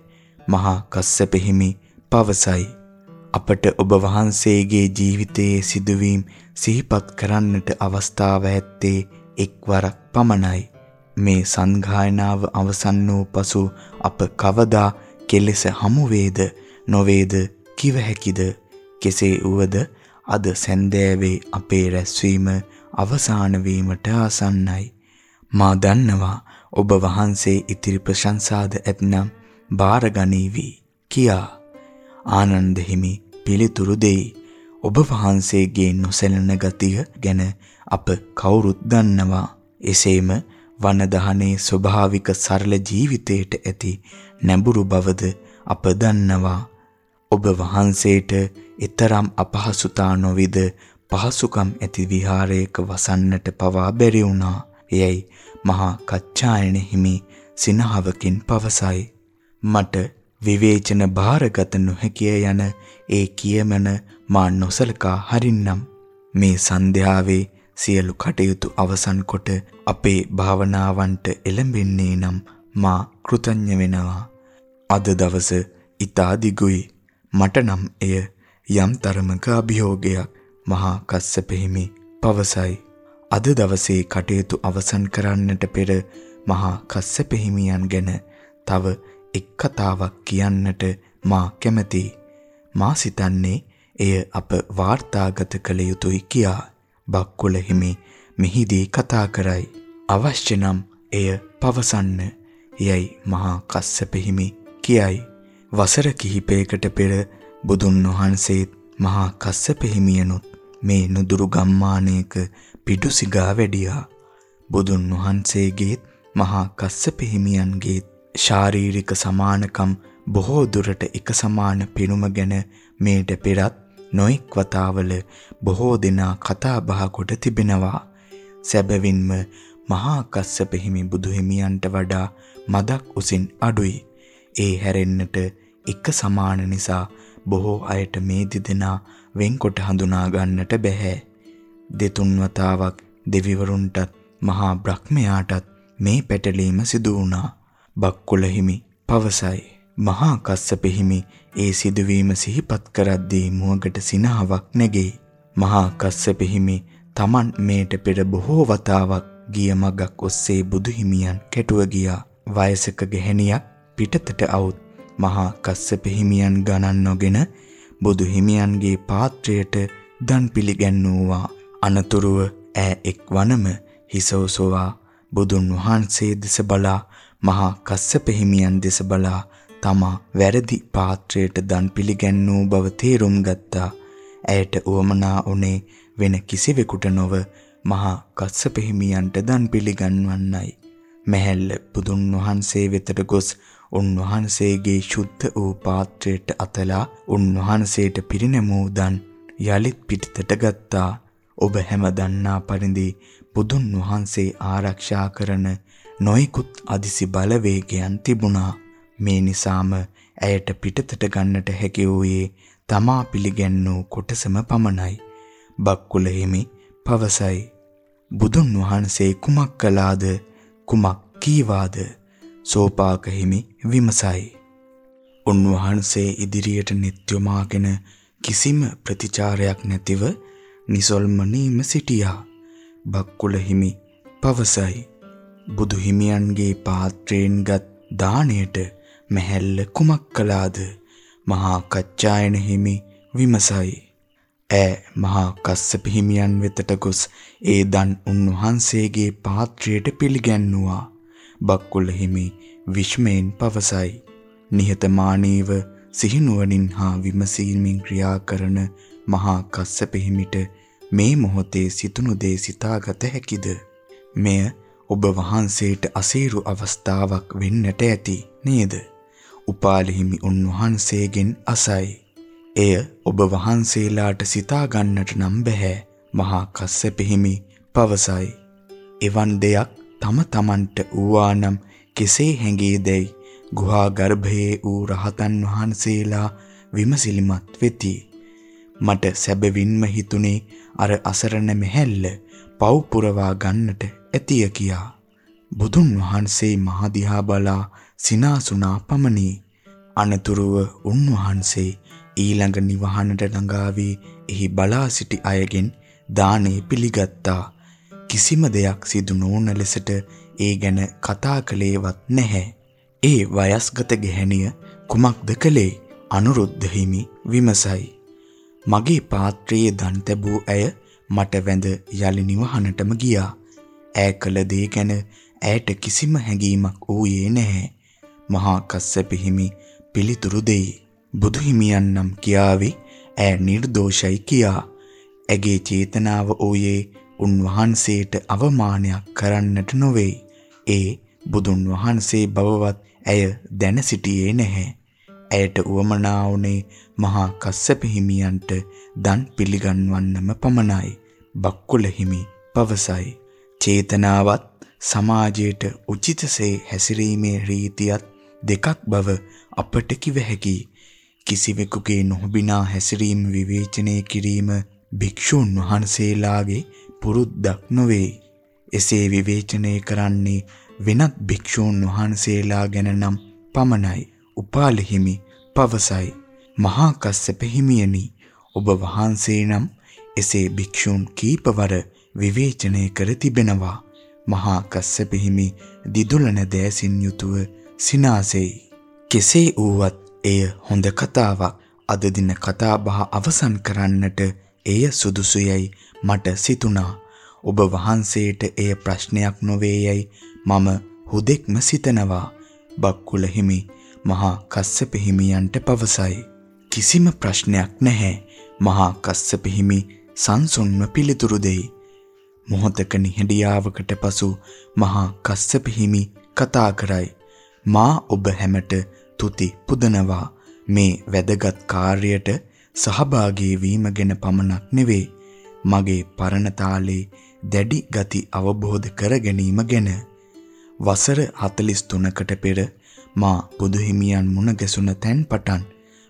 Speaker 1: මහා කස්සප හිමි පවසයි අපට ඔබ වහන්සේගේ ජීවිතයේ සිදුවීම් සිහිපත් කරන්නට අවස්ථාව ඇත්තේ එක්වරක් පමණයි. මේ සංඝායනාව අවසන් වූ පසු අප කවදා කෙලෙස හමු වේද නොවේද කිව හැකිද? කෙසේ වුවද අද සැන්දෑවේ අපේ රැස්වීම අවසාන වීමට ආසන්නයි. මා දන්නවා ඔබ වහන්සේ ඉතිරි ප්‍රශංසාද ඇතනම් බාරගනීවි කියා. ආනන්ද හිමි පිළිතුරු දෙයි ඔබ වහන්සේගේ නොසැලෙන ගතිය ගැන අප කවුරුත් දන්නවා එසේම වන දහනේ ස්වභාවික සරල ජීවිතයට ඇති නැඹුරු බවද අප දන්නවා ඔබ වහන්සේට ඊතරම් අපහසුතා නොවිද පහසුකම් ඇති විහාරයක වසන්නට පවා බැරි වුණා. එයයි මහා කච්චායන හිමි සිනහවකින් පවසයි. මට විවේචන බාරගත නොහැකිය යන ඒ කියමන මා නොසලකා හරින්නම්. මේ සන්ධ්‍යාවේ සියලු කටයුතු අවසන් කොට අපේ භාවනාවන්ට එළඹෙන්නේ නම් මා කෘතඥ වෙනවා. අද දවස ඊතා දිගුයි. මට නම් එය යම් තරමක අභියෝගයක් මහා කස්සප හිමි පවසයි. අද දවසේ කටයුතු අවසන් කරන්නට පෙර මහා කස්සප හිමියන් ගැන තව එක් කතාවක් කියන්නට මා කැමැතියි. මා සිතන්නේ එය අප වාර්තාගත කළ යුතුයි කියා. බක්කුල හිමි මෙහිදී කතා කරයි. අවශ්‍ය නම් එය පවසන්න. යයි මහා කස්සප හිමි කියයි. වසර කිහිපයකට පෙර බුදුන් වහන්සේත් මහා කස්සප හිමියනුත් මේ නුදුරු ගම්මානයක පිටුසිගා වැඩියා. බුදුන් වහන්සේගේත් මහා කස්සප හිමියන්ගේත් ශාරීරික සමානකම් බොහෝ දුරට එක සමාන පෙනුම ගැන මේට පෙරත් නොඑක් වතාවල බොහෝ දෙනා කතා බහ කොට තිබෙනවා. සැබවින්ම මහා කස්සප හිමි බුදු හිමියන්ට වඩා මදක් උසින් අඩුයි. ඒ හැරෙන්නට එක සමාන නිසා බොහෝ අයට මේ දෙදෙනා වෙන්කොට හඳුනා ගන්නට බැහැ. දෙතුන් වතාවක් දෙවිවරුන්ටත් මහා බ්‍රහ්මයාටත් මේ පැටලීම සිදු වුණා. බක්කුල හිමි පවසයි. මහා කස්සප හිමි ඒ සිදුවීම සිහිපත් කරද්දී මුවගට සිනහවක් නැගෙයි. මහා කස්සප හිමි Taman මේට පෙර බොහෝ වතාවක් ගිය මගක් ඔස්සේ බුදු හිමියන් කැටුව ගියා. වයසක ගැහණියක් පිටතට આવුත් මහා කස්සප හිමියන් ගණන් නොගෙන බුදු හිමියන්ගේ පාත්‍රයට දන් පිළිගැන්වුවා. අනතුරුව ඈ එක් වනම හිසෝසෝවා බුදුන් වහන්සේ දෙස බලා මහා කස්සප හිමියන් දෙස බලා තමා වැරදි පාත්‍රයට දන් පිළිගැන්වූ බව තේරුම් ගත්තා. ඇයට උවමනා උනේ වෙන කිසිවෙකුට නොව මහා කස්සප හිමියන්ට දන් පිළිගන්වන්නයි. මැහැල්ල බුදුන් වහන්සේ වෙතට ගොස් උන්වහන්සේගේ ශුද්ධ වූ පාත්‍රයට අතලා උන්වහන්සේට පිරිනැමූ දන් යලිත් පිටතට ගත්තා. ඔබ හැම දන්නා පරිදි බුදුන් වහන්සේ ආරක්ෂා කරන නොයිකුත් අදිසි බලවේගයන් තිබුණා. මේ නිසාම ඇයට පිටතට ගන්නට හැකි වූයේ තමා පිළිගැන්වූ කොටසම පමණයි. බක්කුල හිමි පවසයි. බුදුන් වහන්සේ කුමක් කළාද කුමක් කීවාද සෝපාක හිමි විමසයි. උන්වහන්සේ ඉදිරියට නිත්‍යමාගෙන කිසිම ප්‍රතිචාරයක් නැතිව නිසල්මනීම සිටියා. බක්කුල හිමි පවසයි. බුදු හිමියන්ගේ පාත්‍රයෙන්ගත් දාණයට මැහැල්ල කුමක් කළාද? මහා කච්චායන හිමි විමසයි. ඈ මහා කස්සප හිමියන් වෙතට ගොස් ඒ දන් උන්වහන්සේගේ පාත්‍රයට පිළිගැන්නුවා. බක්කුල හිමි විශ්මයෙන් පවසයි. නිහතමානීව සිහිනුවණින් හා විමසීමෙන් ක්‍රියා කරන මහා කස්සප හිමිට මේ මොහොතේ සිතුණු දේ සිතාගත හැකිද? මෙය ඔබ වහන්සේට අසීරු අවස්ථාවක් වෙන්නට ඇති නේද? උපාලි හිමි උන්වහන්සේගෙන් අසයි. එය ඔබ වහන්සේලාට සිතා ගන්නට නම් බෑ. මහා කස්සප හිමි පවසයි. එවන් දෙයක් තම තමන්ට ඌවානම් කෙසේ හැඟේදැයි ගුහා ගර්භයේ වූ රහතන් වහන්සේලා විමසිලිමත් වෙති. මට සැබවින්ම හිතුනේ අර අසරණ මෙහැල්ල පව් පුරවා ගන්නට ඇතිය කියා. බුදුන් වහන්සේ මහදිහා බලා සිනාසුනා පමණි. අනතුරුව උන්වහන්සේ ඊළඟ නිවහනට ළඟා වී එහි බලා සිටි අයගෙන් දානේ පිළිගත්තා. කිසිම දෙයක් සිදු නොවන ලෙසට ඒ ගැන කතා කළේවත් නැහැ. ඒ වයස්ගත ගැහැණිය කුමක්ද කළේ? අනුරුද්ධ හිමි විමසයි. මගේ පාත්‍රයේ දන් තැබූ ඇය මට වැඳ යලි නිවහනටම ගියා. ඈ කළ දේ ගැන ඇයට කිසිම හැඟීමක් ඌයේ නැහැ. මහා කස්සප හිමි පිළිතුරු දෙයි. බුදු හිමියන් නම් කියාවි ඈ නිර්දෝෂයි කියා. ඇගේ චේතනාව ඌයේ උන්වහන්සේට අවමානයක් කරන්නට නොවේ. ඒ බුදුන් වහන්සේ බවවත් ඇය දැන සිටියේ නැහැ. ඇයට උවමනා වුණේ මහා කස්සප හිමියන්ට දන් පිළිගන්වන්නම පමණයි. බක්කුල හිමි පවසයි. චේතනාවත් සමාජයට උචිතසේ හැසිරීමේ රීතියත් දෙකක් බව අපට කිව හැකියි. කිසිවෙකුගේ නොහොබිනා හැසිරීම විවේචනය කිරීම භික්ෂුන් වහන්සේලාගේ පුරුද්දක් නොවේ. එසේ විවේචනය කරන්නේ වෙනත් භික්ෂූන් වහන්සේලා ගැන නම් පමණයි. උපාල හිමි පවසයි. මහා කස්සප හිමියනි ඔබ වහන්සේ නම් එසේ භික්ෂූන් කීපවර විවේචනය කර තිබෙනවා. මහා කස්සප හිමි දිදුලන දෑසින් යුතුව සිනාසෙයි. කෙසේ වුවත් එය හොඳ කතාවක්. අද දින කතා බහ අවසන් කරන්නට එය සුදුසුයයි මට සිතුණා. ඔබ වහන්සේට එය ප්‍රශ්නයක් නොවේයයි මම හුදෙක්ම සිතනවා. බක්කුල හිමි මහා කස්සප හිමියන්ට පවසයි. කිසිම ප්‍රශ්නයක් නැහැ. මහා කස්සප හිමි සංසුන්ව පිළිතුරු දෙයි. මොහොතක නිහඬියාවකට පසු මහා කස්සප හිමි කතා කරයි. මා ඔබ හැමට තුති පුදනවා. මේ වැදගත් කාර්යයට සහභාගී වීම ගැන පමණක් නෙවෙයි. මගේ පරණ තාලේ දැඩි ගති අවබෝධ කර ගැනීම ගැන වසර 43කට පෙර මා බුදුහිමියන් මුණ ගැසුණ තැන් පටන්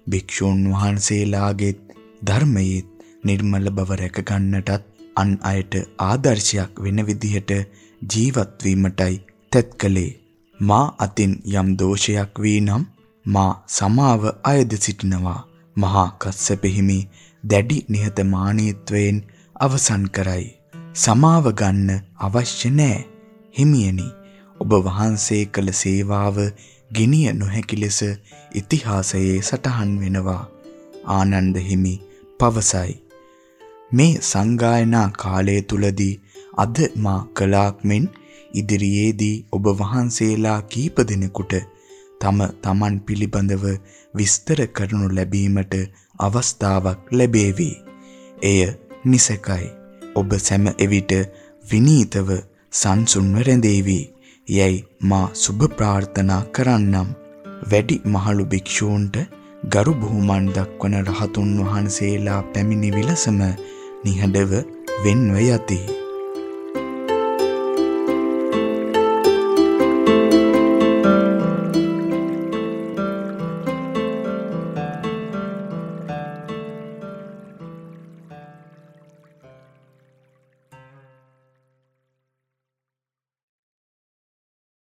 Speaker 1: භික්ෂූන් වහන්සේලාගේ ධර්මයේ නිර්මල බව රැක ගන්නටත් අන් අයට ආදර්ශයක් වෙන විදිහට ජීවත් වීමටයි තැත් කළේ. මා අතින් යම් දෝෂයක් වී නම් මා සමාව අයද සිටිනවා. මහා කස්සප හිමි දැඩි නිහතමානීත්වයෙන් අවසන් කරයි. සමාව ගන්න අවශ්‍ය නැහැ හිමියනි ඔබ වහන්සේ කළ සේවාව ගිනිය නොහැකි ලෙස ඉතිහාසයේ සටහන් වෙනවා. ආනන්ද හිමි පවසයි. මේ සංගායනා කාලය තුලදී අද මා කලාක් මෙන් ඉදිරියේදී ඔබ වහන්සේලා කීප දෙනෙකුට තම තමන් පිළිබඳව විස්තර කරනු ලැබීමට අවස්ථාවක් ලැබේවි. එය නිසකයි. ඔබ සැම එවිට විනීතව සංසුන්ව රැඳේවි. යැයි මා සුබ ප්‍රාර්ථනා කරන්නම්. වැඩි මහලු භික්ෂූන්ට ගරු බුහුමන් දක්වන රහතුන් වහන්සේලා පැමිණි විලසම නිහඬව වෙන්ව යති.